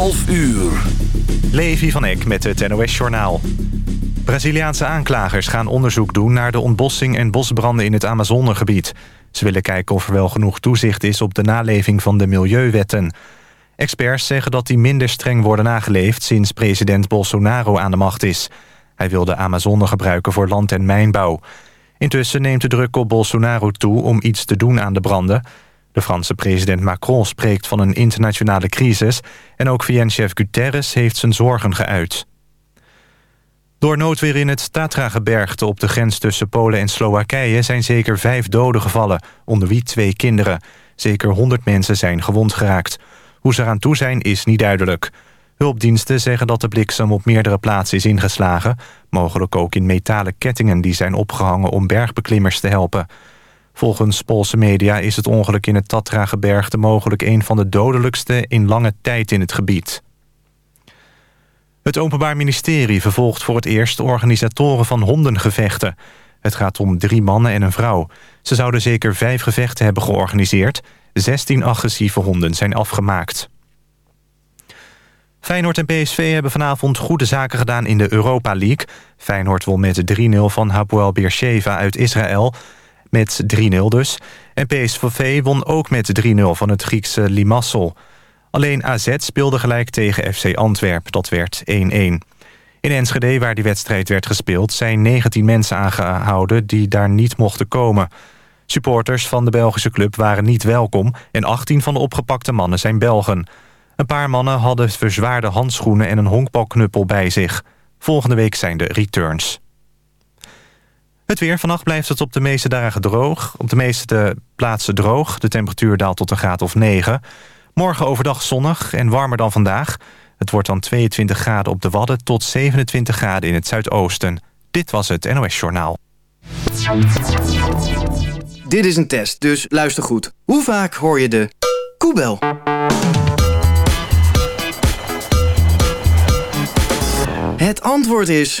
11 uur. Levi van Eck met het NOS-journaal. Braziliaanse aanklagers gaan onderzoek doen naar de ontbossing en bosbranden in het Amazonegebied. Ze willen kijken of er wel genoeg toezicht is op de naleving van de milieuwetten. Experts zeggen dat die minder streng worden nageleefd sinds president Bolsonaro aan de macht is. Hij wil de Amazone gebruiken voor land- en mijnbouw. Intussen neemt de druk op Bolsonaro toe om iets te doen aan de branden. De Franse president Macron spreekt van een internationale crisis... en ook VN-chef Guterres heeft zijn zorgen geuit. Door noodweer in het Tatra-gebergte op de grens tussen Polen en Slowakije... zijn zeker vijf doden gevallen, onder wie twee kinderen. Zeker 100 mensen zijn gewond geraakt. Hoe ze eraan toe zijn is niet duidelijk. Hulpdiensten zeggen dat de bliksem op meerdere plaatsen is ingeslagen... mogelijk ook in metalen kettingen die zijn opgehangen om bergbeklimmers te helpen... Volgens Poolse media is het ongeluk in het Tatra-gebergte... mogelijk een van de dodelijkste in lange tijd in het gebied. Het Openbaar Ministerie vervolgt voor het eerst... organisatoren van hondengevechten. Het gaat om drie mannen en een vrouw. Ze zouden zeker vijf gevechten hebben georganiseerd. 16 agressieve honden zijn afgemaakt. Feyenoord en PSV hebben vanavond goede zaken gedaan in de Europa League. Feyenoord won met 3-0 van Hapoel Beersheva uit Israël met 3-0 dus. En PSV won ook met 3-0 van het Griekse Limassol. Alleen AZ speelde gelijk tegen FC Antwerp, dat werd 1-1. In Enschede, waar die wedstrijd werd gespeeld... zijn 19 mensen aangehouden die daar niet mochten komen. Supporters van de Belgische club waren niet welkom... en 18 van de opgepakte mannen zijn Belgen. Een paar mannen hadden verzwaarde handschoenen en een honkbalknuppel bij zich. Volgende week zijn de returns. Het weer. Vannacht blijft het op de meeste dagen droog. Op de meeste plaatsen droog. De temperatuur daalt tot een graad of 9. Morgen overdag zonnig en warmer dan vandaag. Het wordt dan 22 graden op de Wadden tot 27 graden in het zuidoosten. Dit was het NOS Journaal. Dit is een test, dus luister goed. Hoe vaak hoor je de koebel? Het antwoord is...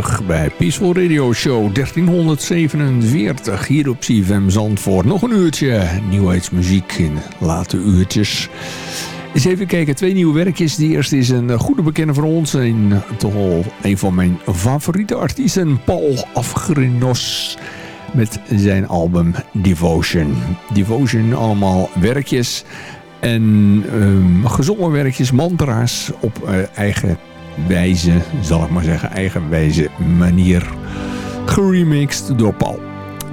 Terug bij Peaceful Radio Show 1347 hier op CFM Zandvoort. Nog een uurtje nieuwheidsmuziek in late uurtjes. Eens even kijken, twee nieuwe werkjes. De eerste is een goede bekende van ons. Een, toch al een van mijn favoriete artiesten, Paul Afgrinos. Met zijn album Devotion. Devotion, allemaal werkjes. En um, gezongen werkjes, mantra's op uh, eigen wijze, zal ik maar zeggen, eigenwijze manier geremixed door Paul.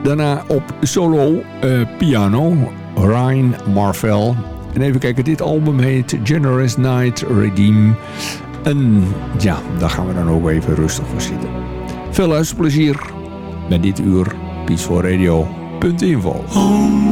Daarna op solo eh, piano Ryan Marvel En even kijken, dit album heet Generous Night Redeem. En ja, daar gaan we dan ook even rustig voor zitten. Veel luisterplezier met dit uur peacefulradio.info. Om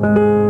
Música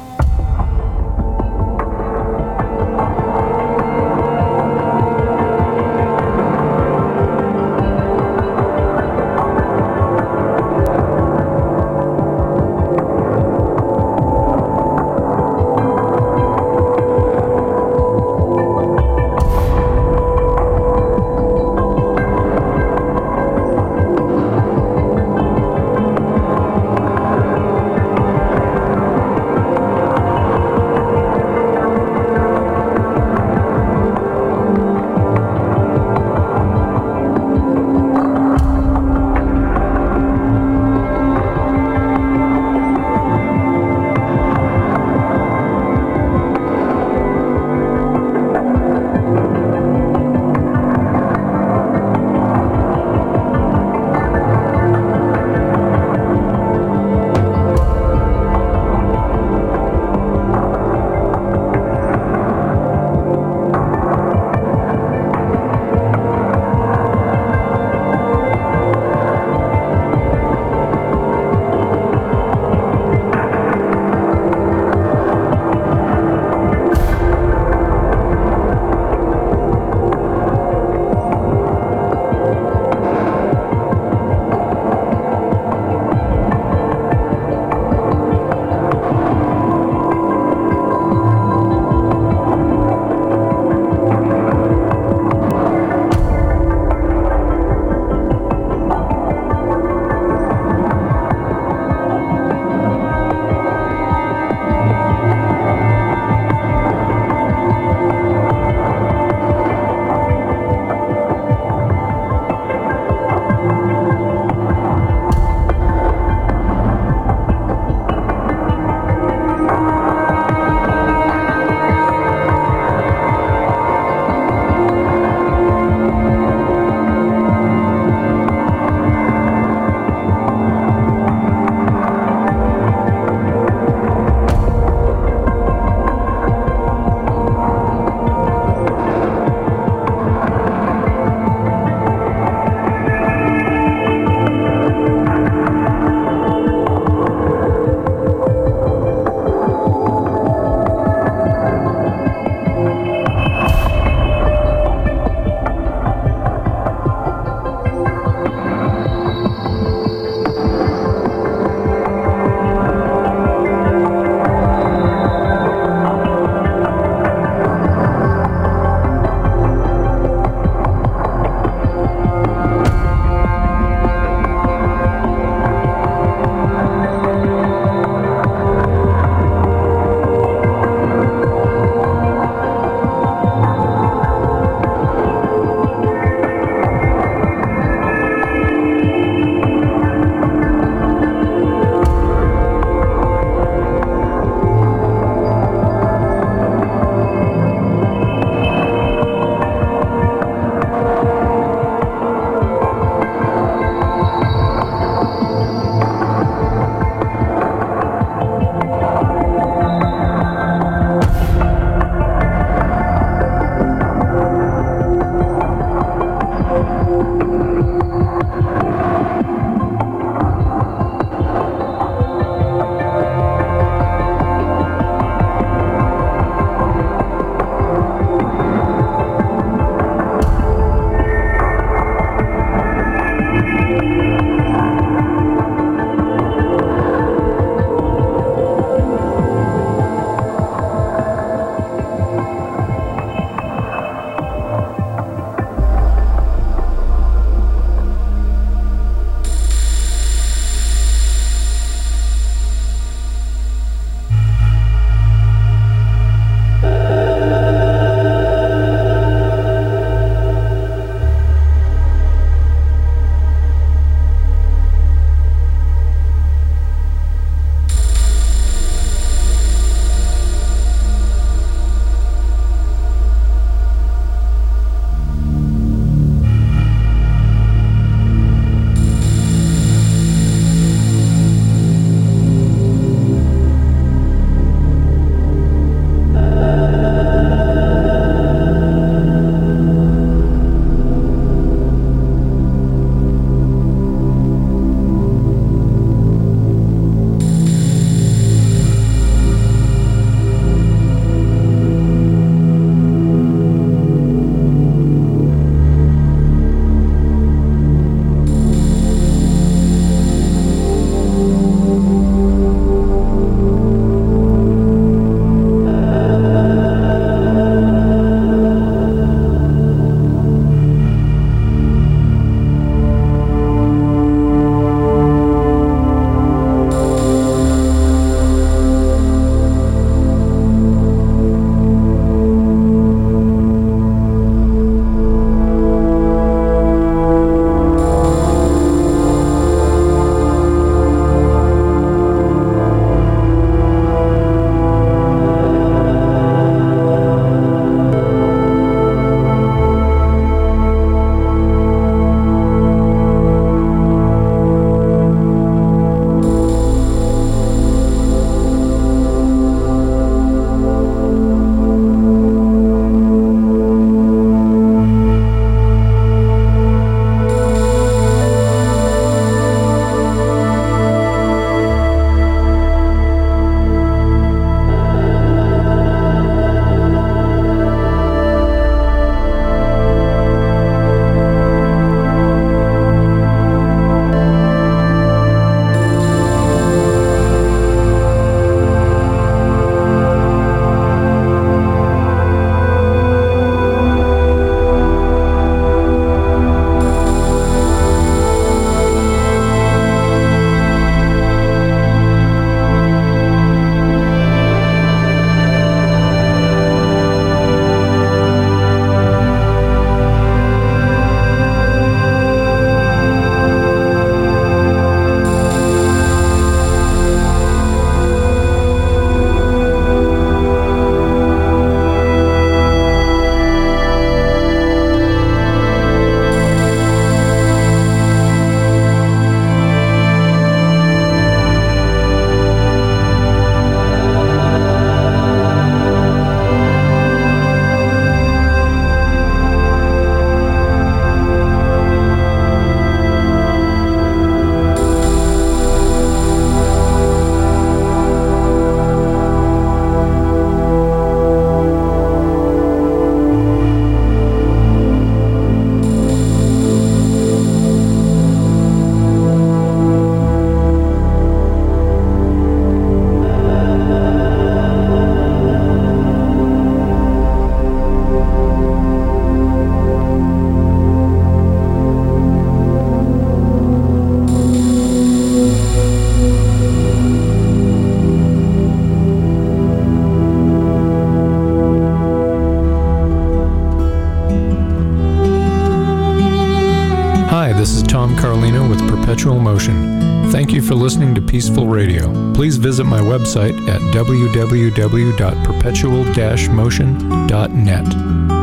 Website at www.perpetual-motion.net.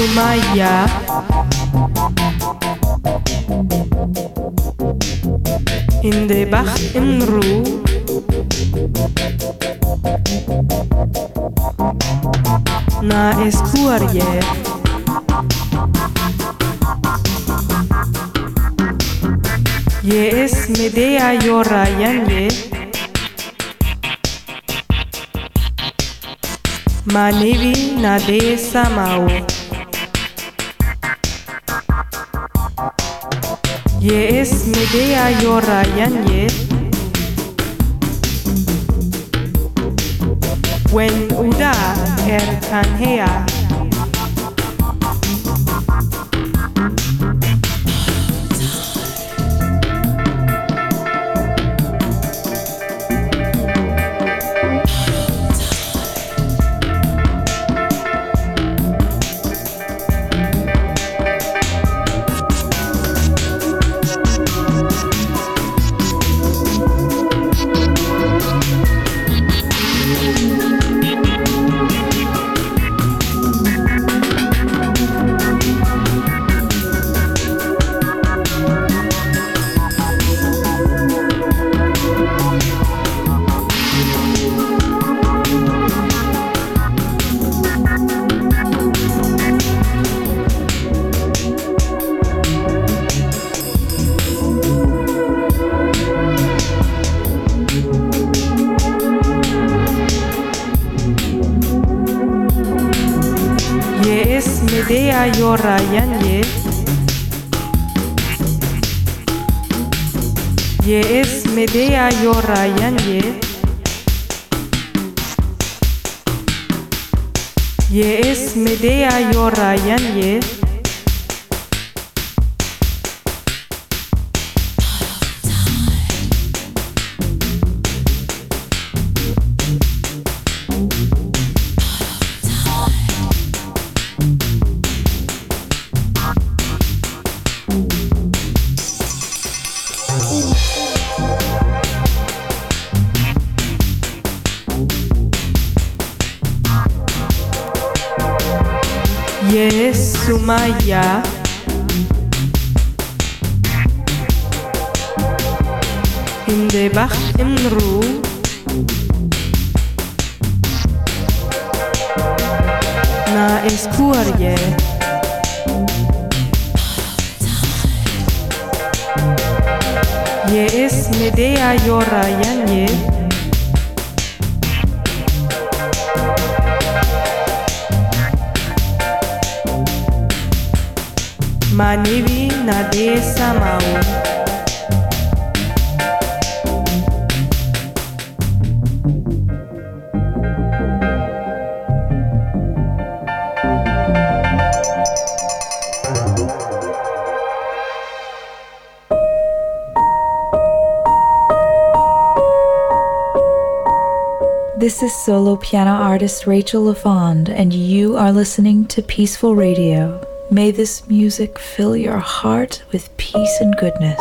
Sumaya In de Bach in Ruhe Na escurie Ye es medea yora yanye Manevi Nade Samao Ye es Medea Yora Yanye When Uda Er Medea Yora Yanye. Ye is Medea Yora Sumaya. In de Bach im Manivi. This is solo piano artist Rachel LaFond, and you are listening to Peaceful Radio. May this music fill your heart with peace and goodness.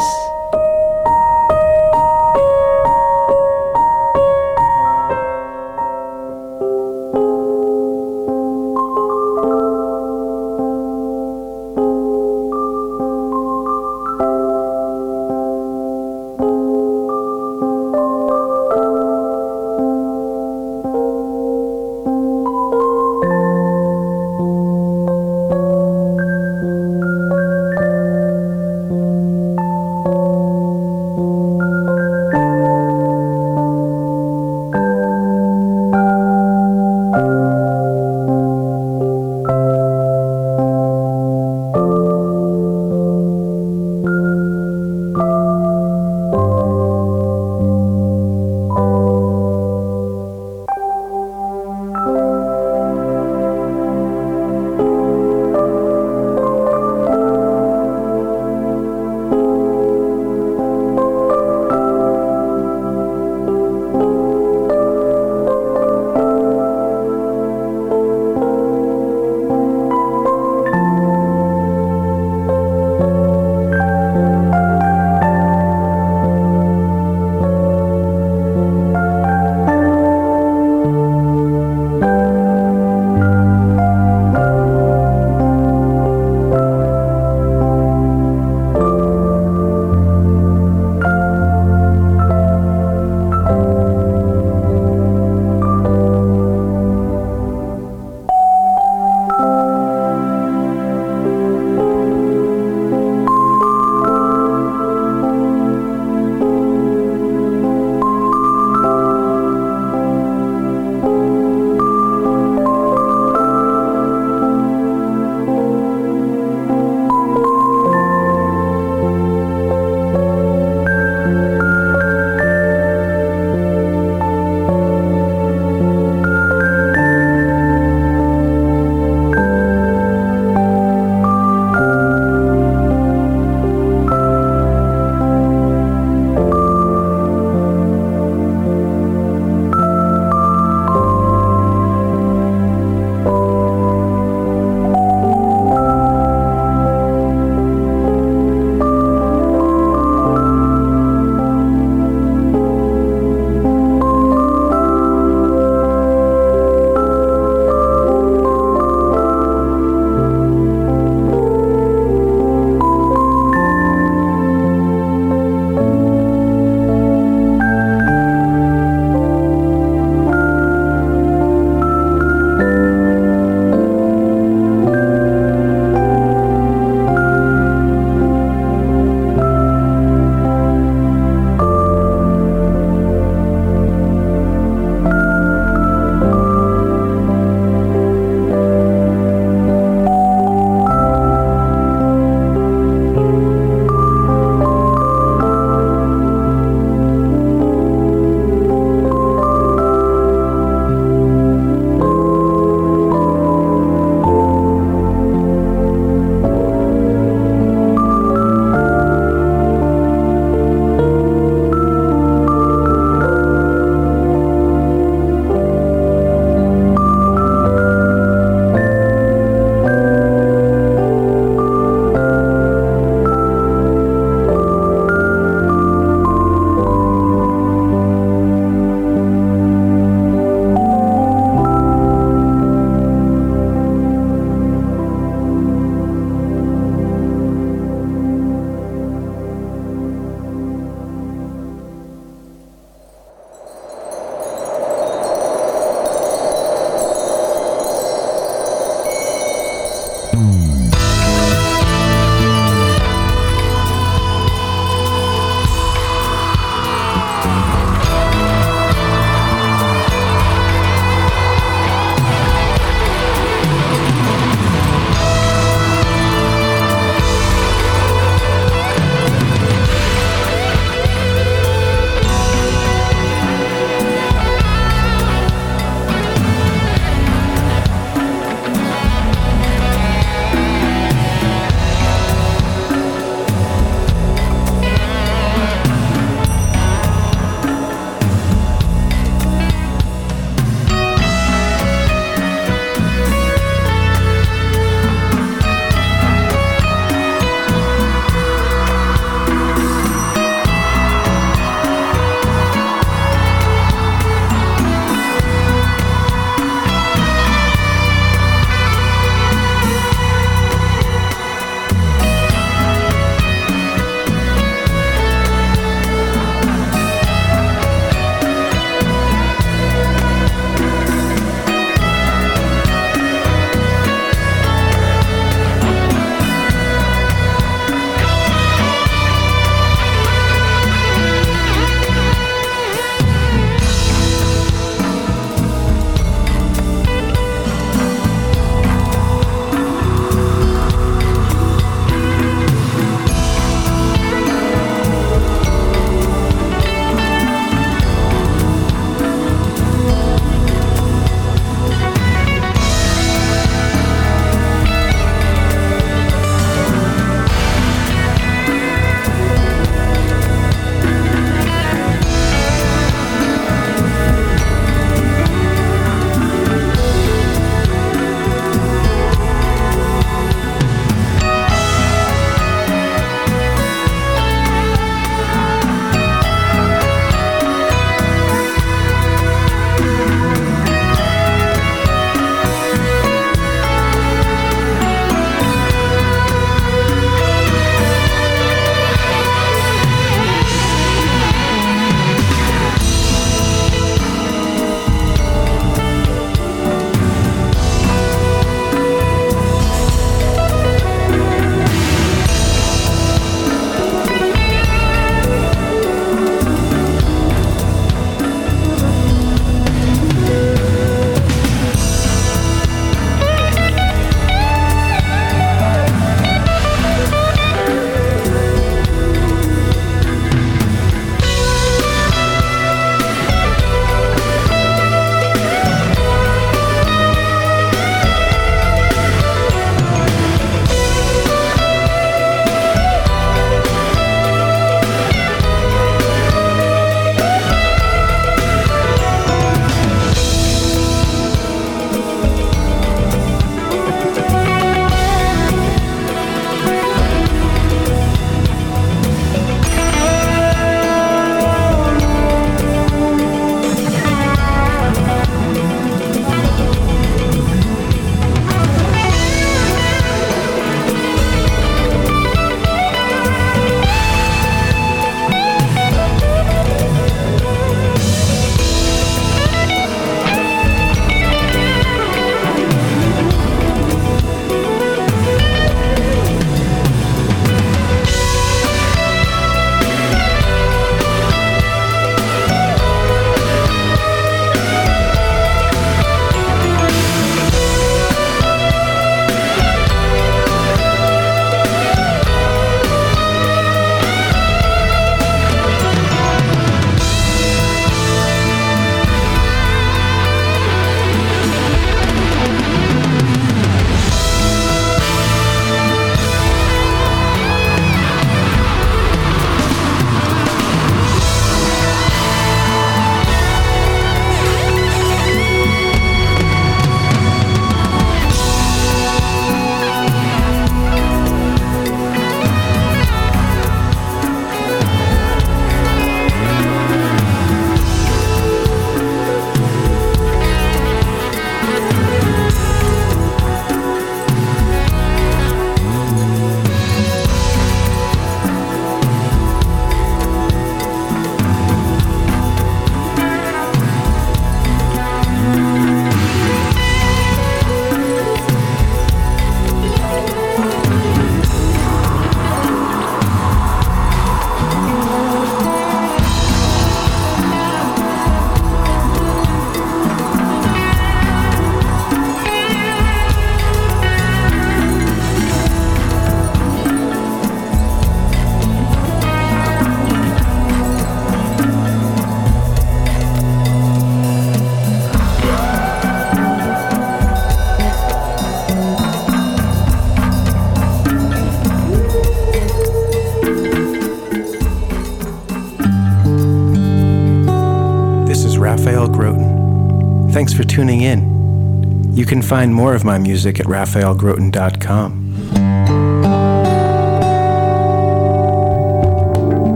Tuning in. You can find more of my music at